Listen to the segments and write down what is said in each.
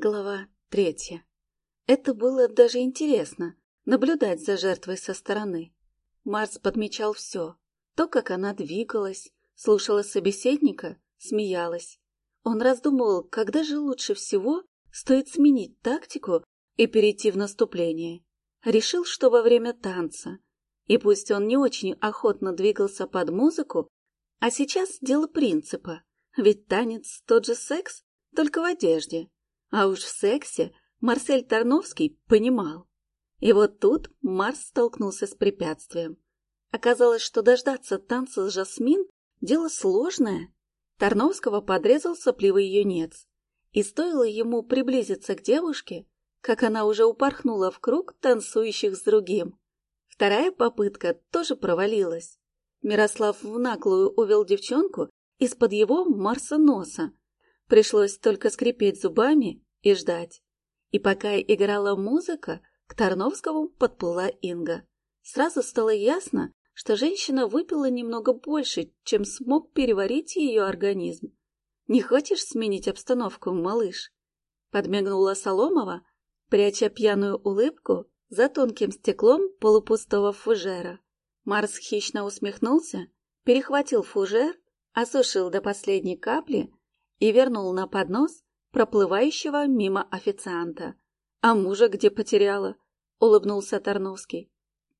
Глава третья. Это было даже интересно — наблюдать за жертвой со стороны. Марс подмечал все. То, как она двигалась, слушала собеседника, смеялась. Он раздумывал, когда же лучше всего стоит сменить тактику и перейти в наступление. Решил, что во время танца. И пусть он не очень охотно двигался под музыку, а сейчас дело принципа, ведь танец тот же секс, только в одежде. А уж в сексе Марсель Тарновский понимал. И вот тут Марс столкнулся с препятствием. Оказалось, что дождаться танца с Жасмин – дело сложное. Тарновского подрезал сопливый юнец. И стоило ему приблизиться к девушке, как она уже упорхнула в круг танцующих с другим. Вторая попытка тоже провалилась. Мирослав в наглую увел девчонку из-под его Марса носа, Пришлось только скрипеть зубами и ждать. И пока играла музыка, к Тарновскому подплыла Инга. Сразу стало ясно, что женщина выпила немного больше, чем смог переварить ее организм. «Не хочешь сменить обстановку, малыш?» Подмигнула Соломова, пряча пьяную улыбку за тонким стеклом полупустого фужера. Марс хищно усмехнулся, перехватил фужер, осушил до последней капли и вернул на поднос проплывающего мимо официанта. «А мужа где потеряла?» — улыбнулся Тарновский.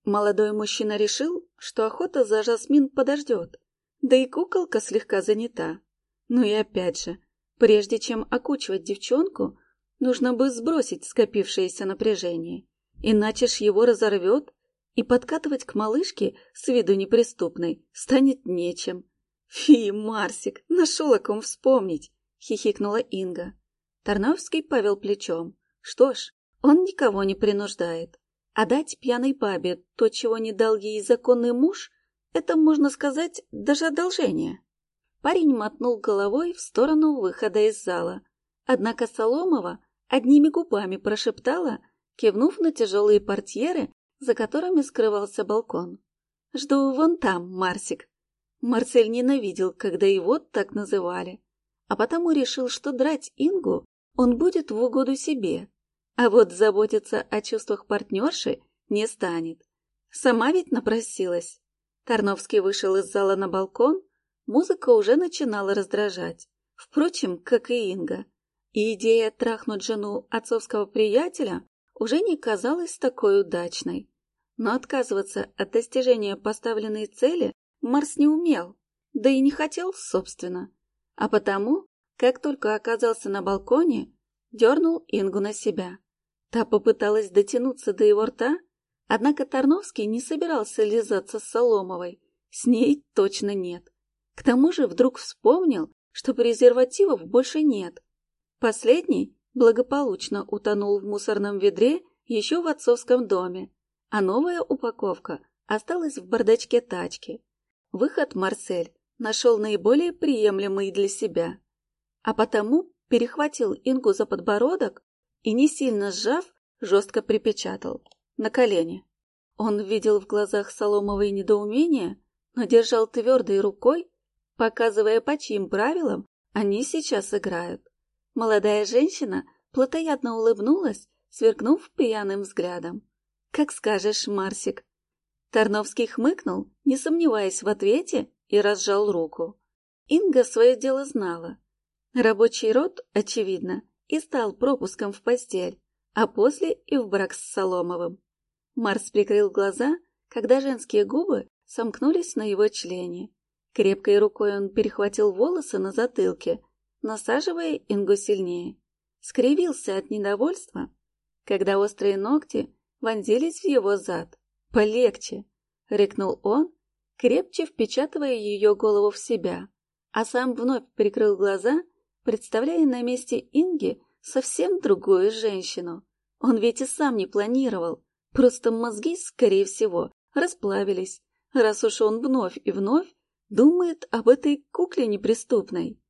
Молодой мужчина решил, что охота за Жасмин подождет, да и куколка слегка занята. Ну и опять же, прежде чем окучивать девчонку, нужно бы сбросить скопившееся напряжение, иначе ж его разорвет, и подкатывать к малышке с виду неприступной станет нечем. «Фи, Марсик, нашел о ком вспомнить!» — хихикнула Инга. Тарновский повел плечом. Что ж, он никого не принуждает. А дать пьяной бабе то, чего не дал ей законный муж, это, можно сказать, даже одолжение. Парень мотнул головой в сторону выхода из зала. Однако Соломова одними губами прошептала, кивнув на тяжелые портьеры, за которыми скрывался балкон. «Жду вон там, Марсик». Марсель ненавидел, когда его так называли, а потому решил, что драть Ингу он будет в угоду себе, а вот заботиться о чувствах партнерши не станет. Сама ведь напросилась. Тарновский вышел из зала на балкон, музыка уже начинала раздражать, впрочем, как и Инга. И идея трахнуть жену отцовского приятеля уже не казалась такой удачной. Но отказываться от достижения поставленной цели Марс не умел, да и не хотел, собственно. А потому, как только оказался на балконе, дернул Ингу на себя. Та попыталась дотянуться до его рта, однако Тарновский не собирался лизаться с Соломовой. С ней точно нет. К тому же вдруг вспомнил, что презервативов больше нет. Последний благополучно утонул в мусорном ведре еще в отцовском доме, а новая упаковка осталась в бардачке тачки. Выход Марсель нашел наиболее приемлемый для себя, а потому перехватил Ингу за подбородок и, не сильно сжав, жестко припечатал на колени. Он видел в глазах Соломовой недоумение, но держал твердой рукой, показывая, по чьим правилам они сейчас играют. Молодая женщина плотоядно улыбнулась, сверкнув пьяным взглядом. «Как скажешь, Марсик». Тарновский хмыкнул, не сомневаясь в ответе, и разжал руку. Инга свое дело знала. Рабочий род, очевидно, и стал пропуском в постель, а после и в брак с Соломовым. Марс прикрыл глаза, когда женские губы сомкнулись на его члене. Крепкой рукой он перехватил волосы на затылке, насаживая Ингу сильнее. Скривился от недовольства, когда острые ногти вонзились в его зад. «Полегче!» — рыкнул он, крепче впечатывая ее голову в себя, а сам вновь прикрыл глаза, представляя на месте Инги совсем другую женщину. Он ведь и сам не планировал, просто мозги, скорее всего, расплавились, раз уж он вновь и вновь думает об этой кукле неприступной.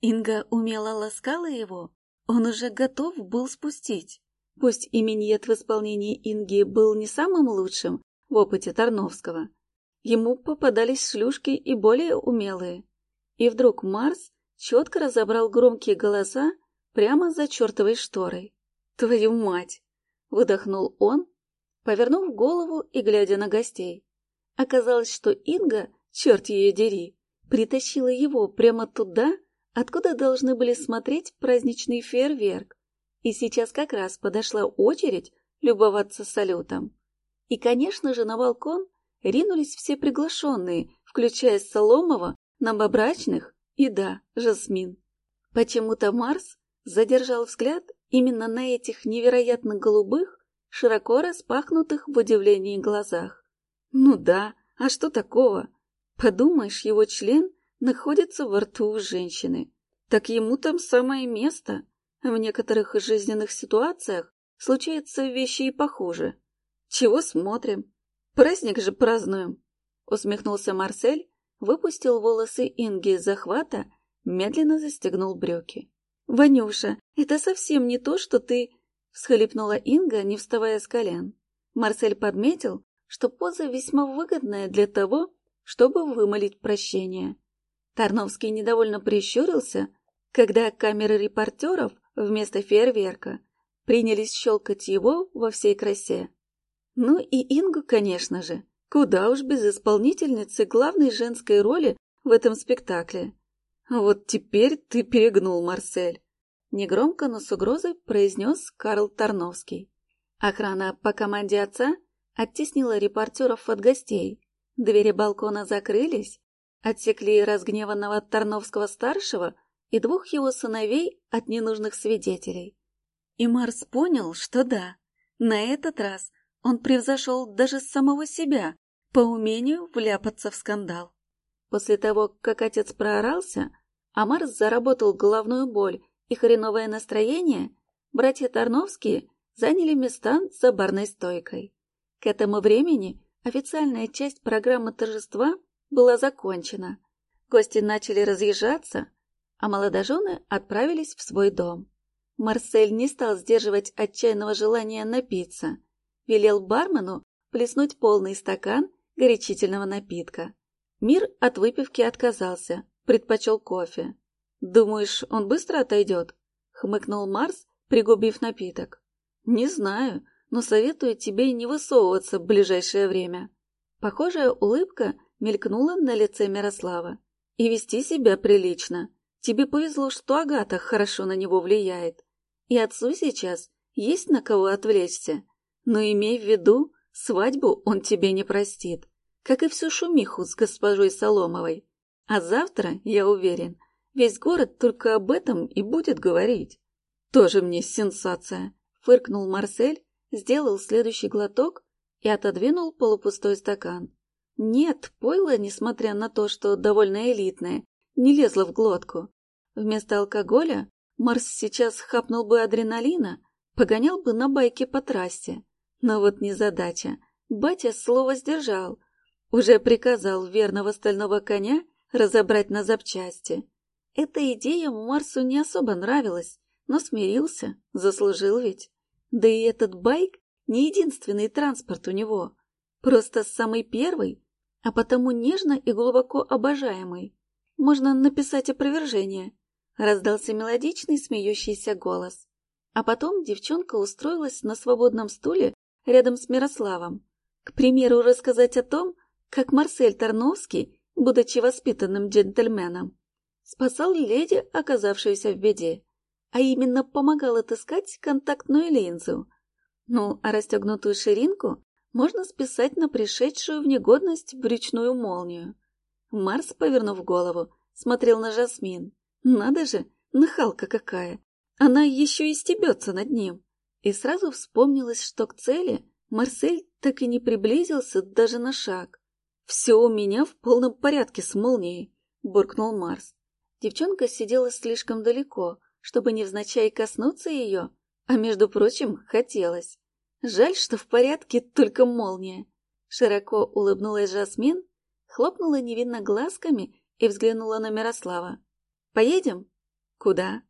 Инга умело ласкала его, он уже готов был спустить. Пусть и миньет в исполнении Инги был не самым лучшим в опыте Тарновского, Ему попадались шлюшки и более умелые. И вдруг Марс четко разобрал громкие голоса, прямо за чертовой шторой. «Твою мать!» — выдохнул он, повернув голову и глядя на гостей. Оказалось, что Инга, черт ее дери, притащила его прямо туда, откуда должны были смотреть праздничный фейерверк. И сейчас как раз подошла очередь любоваться салютом. И, конечно же, на балкон ринулись все приглашенные, включая Соломова, новобрачных и, да, Жасмин. Почему-то Марс задержал взгляд именно на этих невероятно голубых, широко распахнутых в удивлении глазах. Ну да, а что такого? Подумаешь, его член находится во рту у женщины. Так ему там самое место. В некоторых жизненных ситуациях случаются вещи и похуже. Чего смотрим? Праздник же празднуем. Усмехнулся Марсель, выпустил волосы Инги из захвата, медленно застегнул брюки. «Ванюша, это совсем не то, что ты...» — всхлипнула Инга, не вставая с колен. Марсель подметил, что поза весьма выгодная для того, чтобы вымолить прощение. Тарновский недовольно прищурился, когда камеры репортеров вместо фейерверка принялись щелкать его во всей красе. Ну и Ингу, конечно же, куда уж без исполнительницы главной женской роли в этом спектакле. Вот теперь ты перегнул, Марсель. Негромко, но с угрозой произнес Карл Тарновский. Охрана по команде отца оттеснила репортеров от гостей. Двери балкона закрылись, отсекли разгневанного Тарновского-старшего и двух его сыновей от ненужных свидетелей. И Марс понял, что да, на этот раз он превзошел даже самого себя по умению вляпаться в скандал. После того, как отец проорался, а Марс заработал головную боль и хреновое настроение, братья Тарновские заняли места за барной стойкой. К этому времени официальная часть программы торжества была закончена. Гости начали разъезжаться, а молодожены отправились в свой дом. Марсель не стал сдерживать отчаянного желания напиться. Велел бармену плеснуть полный стакан горячительного напитка. Мир от выпивки отказался, предпочел кофе. «Думаешь, он быстро отойдет?» — хмыкнул Марс, пригубив напиток. «Не знаю, но советую тебе не высовываться в ближайшее время». Похожая улыбка мелькнула на лице Мирослава. «И вести себя прилично. Тебе повезло, что Агата хорошо на него влияет. И отцу сейчас есть на кого отвлечься. Но имей в виду, свадьбу он тебе не простит, как и всю шумиху с госпожой Соломовой. А завтра, я уверен, весь город только об этом и будет говорить. Тоже мне сенсация, фыркнул Марсель, сделал следующий глоток и отодвинул полупустой стакан. Нет, пойло, несмотря на то, что довольно элитное, не лезло в глотку. Вместо алкоголя Марс сейчас хапнул бы адреналина, погонял бы на байке по трассе. Но вот незадача. Батя слово сдержал. Уже приказал верного стального коня разобрать на запчасти. Эта идея Марсу не особо нравилась, но смирился, заслужил ведь. Да и этот байк не единственный транспорт у него, просто самый первый, а потому нежно и глубоко обожаемый. Можно написать опровержение. Раздался мелодичный смеющийся голос. А потом девчонка устроилась на свободном стуле рядом с Мирославом. К примеру, рассказать о том, как Марсель Тарновский, будучи воспитанным джентльменом, спасал леди, оказавшуюся в беде, а именно помогал отыскать контактную линзу. Ну, а расстегнутую ширинку можно списать на пришедшую в негодность брючную молнию. Марс, повернув голову, смотрел на Жасмин. Надо же, нахалка какая! Она еще и стебется над ним. И сразу вспомнилось, что к цели Марсель так и не приблизился даже на шаг. «Все у меня в полном порядке с молнией», — буркнул Марс. Девчонка сидела слишком далеко, чтобы невзначай коснуться ее, а, между прочим, хотелось. Жаль, что в порядке только молния. Широко улыбнулась Жасмин, хлопнула невинно глазками и взглянула на Мирослава. «Поедем?» «Куда?»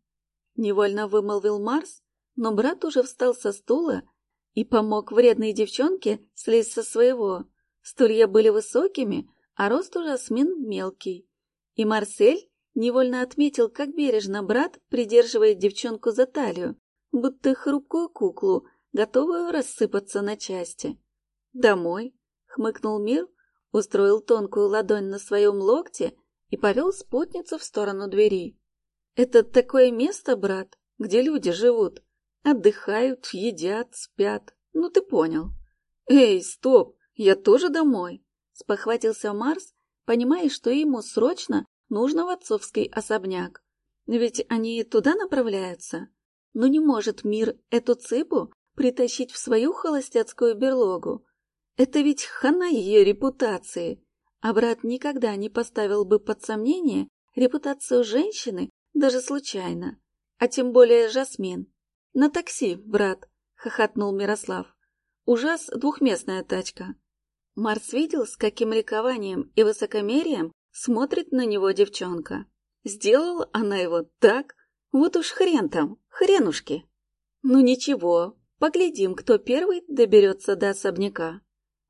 Невольно вымолвил Марс, но брат уже встал со стула и помог вредной девчонке слезть со своего. Стулья были высокими, а рост у Жасмин мелкий. И Марсель Невольно отметил, как бережно брат придерживает девчонку за талию, будто хрупкую куклу, готовую рассыпаться на части. «Домой», — хмыкнул Мир, устроил тонкую ладонь на своем локте и повел спутницу в сторону двери. «Это такое место, брат, где люди живут. Отдыхают, едят, спят. Ну, ты понял». «Эй, стоп, я тоже домой», — спохватился Марс, понимая, что ему срочно нужно в отцовский особняк. Ведь они туда направляются. Но не может мир эту цыпу притащить в свою холостяцкую берлогу. Это ведь хана ее репутации. А брат никогда не поставил бы под сомнение репутацию женщины, даже случайно. А тем более Жасмин. На такси, брат, хохотнул Мирослав. Ужас двухместная тачка. Марс видел, с каким ликованием и высокомерием смотрит на него девчонка. Сделала она его так, вот уж хрен там, хренушки. Ну ничего, поглядим, кто первый доберется до особняка.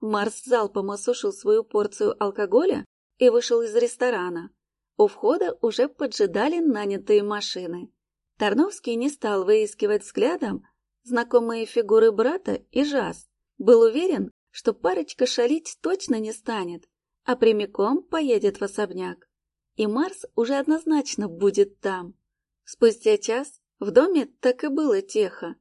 Марс залпом осушил свою порцию алкоголя и вышел из ресторана. У входа уже поджидали нанятые машины. Тарновский не стал выискивать взглядом знакомые фигуры брата и Жас. Был уверен, что парочка шалить точно не станет, а прямиком поедет в особняк. И Марс уже однозначно будет там. Спустя час в доме так и было тихо.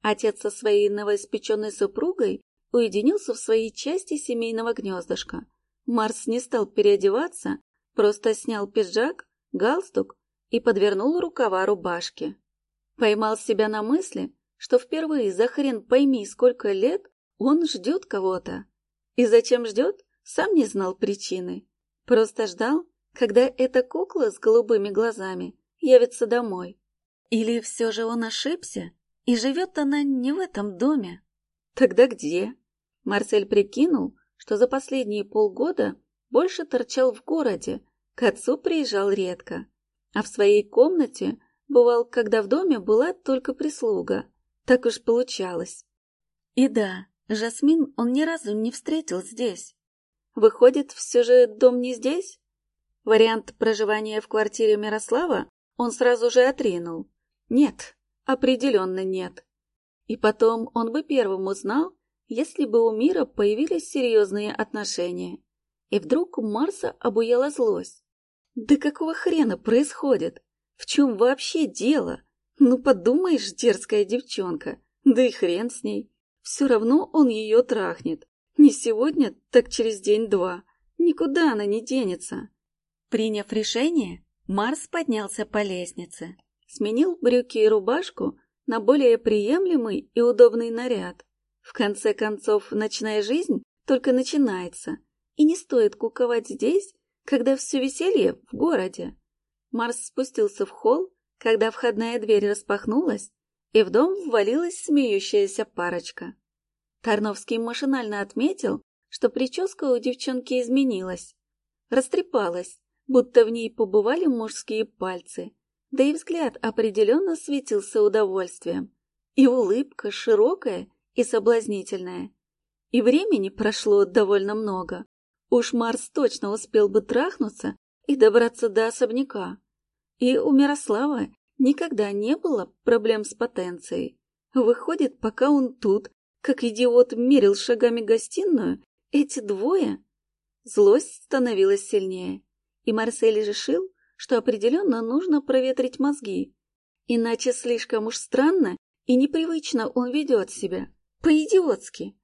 Отец со своей новоиспеченной супругой уединился в своей части семейного гнездышка. Марс не стал переодеваться, просто снял пиджак, галстук и подвернул рукава рубашки. Поймал себя на мысли, что впервые за хрен пойми сколько лет он ждет кого-то. И зачем ждет, сам не знал причины. Просто ждал, когда эта кукла с голубыми глазами явится домой. Или все же он ошибся, и живет она не в этом доме? Тогда где? Марсель прикинул, что за последние полгода больше торчал в городе, к отцу приезжал редко, а в своей комнате бывал, когда в доме была только прислуга. Так уж получалось. И да, Жасмин он ни разу не встретил здесь. Выходит, все же дом не здесь? Вариант проживания в квартире Мирослава он сразу же отринул. Нет, определенно нет. И потом он бы первым узнал, если бы у мира появились серьезные отношения. И вдруг Марса обуяла злость. Да какого хрена происходит? В чем вообще дело? Ну, подумаешь, дерзкая девчонка. Да и хрен с ней. Все равно он ее трахнет. Не сегодня, так через день-два. Никуда она не денется. Приняв решение, Марс поднялся по лестнице. Сменил брюки и рубашку на более приемлемый и удобный наряд. В конце концов, ночная жизнь только начинается, и не стоит куковать здесь, когда все веселье в городе. Марс спустился в холл, когда входная дверь распахнулась, и в дом ввалилась смеющаяся парочка. Тарновский машинально отметил, что прическа у девчонки изменилась. Растрепалась, будто в ней побывали мужские пальцы, да и взгляд определенно светился удовольствием. И улыбка широкая и соблазнительная. И времени прошло довольно много. Уж Марс точно успел бы трахнуться и добраться до особняка. И у Мирослава никогда не было проблем с потенцией. Выходит, пока он тут, как идиот мерил шагами гостиную, эти двое... Злость становилась сильнее, и Марсель решил, что определенно нужно проветрить мозги. Иначе слишком уж странно и непривычно он ведет себя. По-идиотски.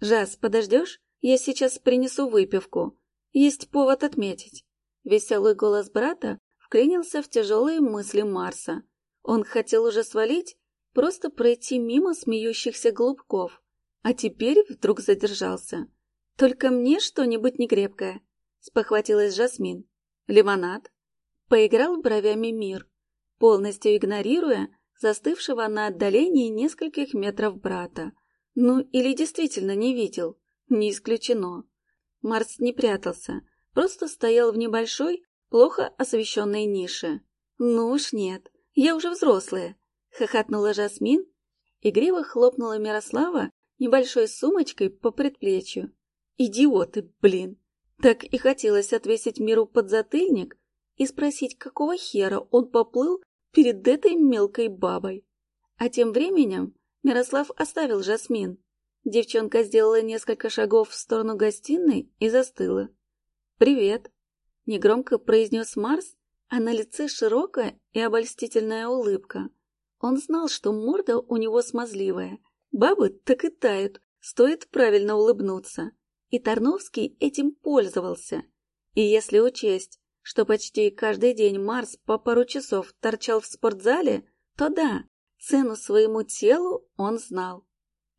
Жас, подождешь? Я сейчас принесу выпивку. Есть повод отметить. Веселый голос брата вклинился в тяжелые мысли Марса. Он хотел уже свалить, просто пройти мимо смеющихся голубков, а теперь вдруг задержался. «Только мне что-нибудь некрепкое», — спохватилась Жасмин. «Лимонад?» Поиграл бровями мир, полностью игнорируя застывшего на отдалении нескольких метров брата. Ну, или действительно не видел. Не исключено. Марс не прятался, просто стоял в небольшой, плохо освещенной нише. Ну уж нет, я уже взрослая, хохотнула Жасмин, игриво хлопнула Мирослава небольшой сумочкой по предплечью. Идиоты, блин! Так и хотелось отвесить миру подзатыльник, и спросить, какого хера он поплыл перед этой мелкой бабой. А тем временем Мирослав оставил Жасмин. Девчонка сделала несколько шагов в сторону гостиной и застыла. «Привет», — негромко произнес Марс, а на лице широкая и обольстительная улыбка. Он знал, что морда у него смазливая. Бабы так и тают, стоит правильно улыбнуться. И Тарновский этим пользовался. И если учесть, что почти каждый день Марс по пару часов торчал в спортзале, то да, цену своему телу он знал.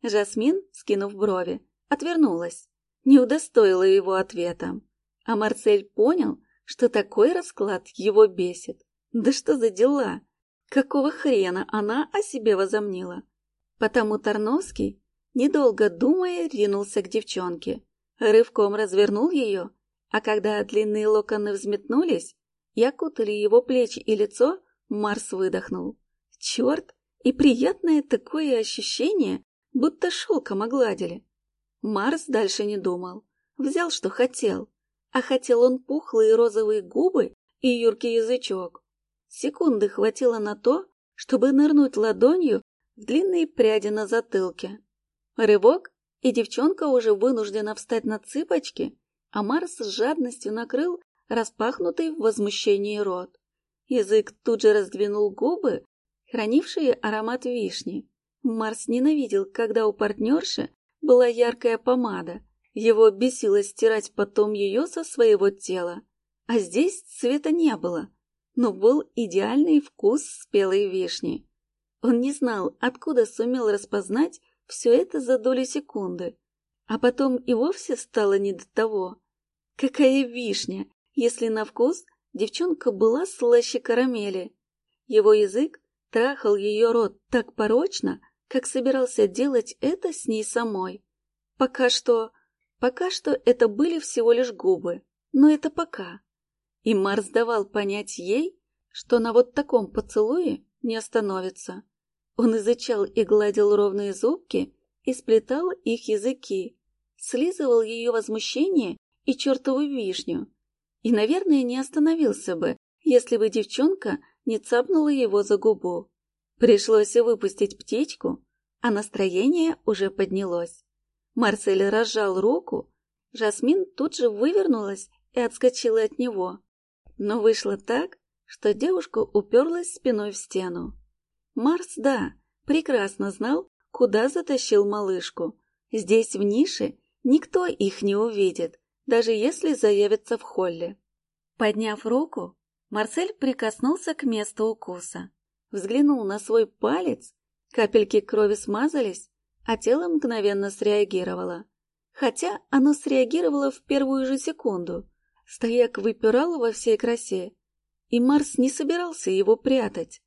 Жасмин, скинув брови, отвернулась, не удостоила его ответом. А Марсель понял, что такой расклад его бесит. Да что за дела? Какого хрена она о себе возомнила? Потому Тарновский, недолго думая, ринулся к девчонке, рывком развернул ее а когда длинные локоны взметнулись и окутали его плечи и лицо, Марс выдохнул. Черт! И приятное такое ощущение, будто шелком огладили. Марс дальше не думал. Взял, что хотел. А хотел он пухлые розовые губы и юркий язычок. Секунды хватило на то, чтобы нырнуть ладонью в длинные пряди на затылке. Рывок, и девчонка уже вынуждена встать на цыпочки а Марс с жадностью накрыл распахнутый в возмущении рот. Язык тут же раздвинул губы, хранившие аромат вишни. Марс ненавидел, когда у партнерши была яркая помада. Его бесило стирать потом ее со своего тела. А здесь цвета не было, но был идеальный вкус спелой вишни. Он не знал, откуда сумел распознать все это за доли секунды, а потом и вовсе стало не до того. Какая вишня, если на вкус девчонка была слаще карамели. Его язык трахал ее рот так порочно, как собирался делать это с ней самой. Пока что... Пока что это были всего лишь губы, но это пока. И Марс давал понять ей, что на вот таком поцелуе не остановится. Он изучал и гладил ровные зубки и сплетал их языки, слизывал ее возмущение и чертову вишню. И, наверное, не остановился бы, если бы девчонка не цапнула его за губу. Пришлось выпустить птичку, а настроение уже поднялось. Марсель разжал руку, Жасмин тут же вывернулась и отскочила от него. Но вышло так, что девушка уперлась спиной в стену. Марс, да, прекрасно знал, куда затащил малышку. Здесь, в нише, никто их не увидит, даже если заявится в холле. Подняв руку, Марсель прикоснулся к месту укуса. Взглянул на свой палец, капельки крови смазались, а тело мгновенно среагировало. Хотя оно среагировало в первую же секунду. Стояк выпирал во всей красе, и Марс не собирался его прятать.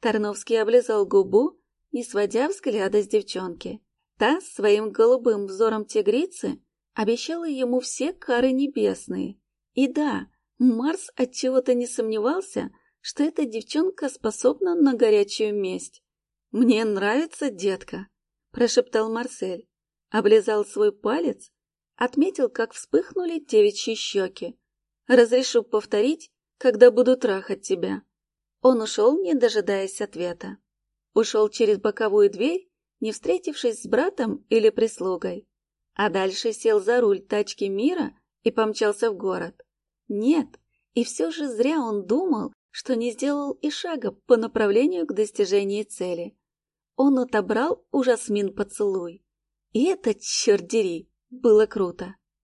Тарновский облизал губу, не сводя взгляда с девчонки. Та своим голубым взором тигрицы обещала ему все кары небесные. И да, Марс отчего-то не сомневался, что эта девчонка способна на горячую месть. «Мне нравится, детка», — прошептал Марсель. Облизал свой палец, отметил, как вспыхнули девичьи щеки. «Разрешу повторить, когда буду трахать тебя». Он ушел, не дожидаясь ответа. Ушел через боковую дверь, не встретившись с братом или прислугой а дальше сел за руль тачки мира и помчался в город. Нет, и все же зря он думал, что не сделал и шага по направлению к достижению цели. Он отобрал у Жасмин поцелуй. И это, черт дери, было круто.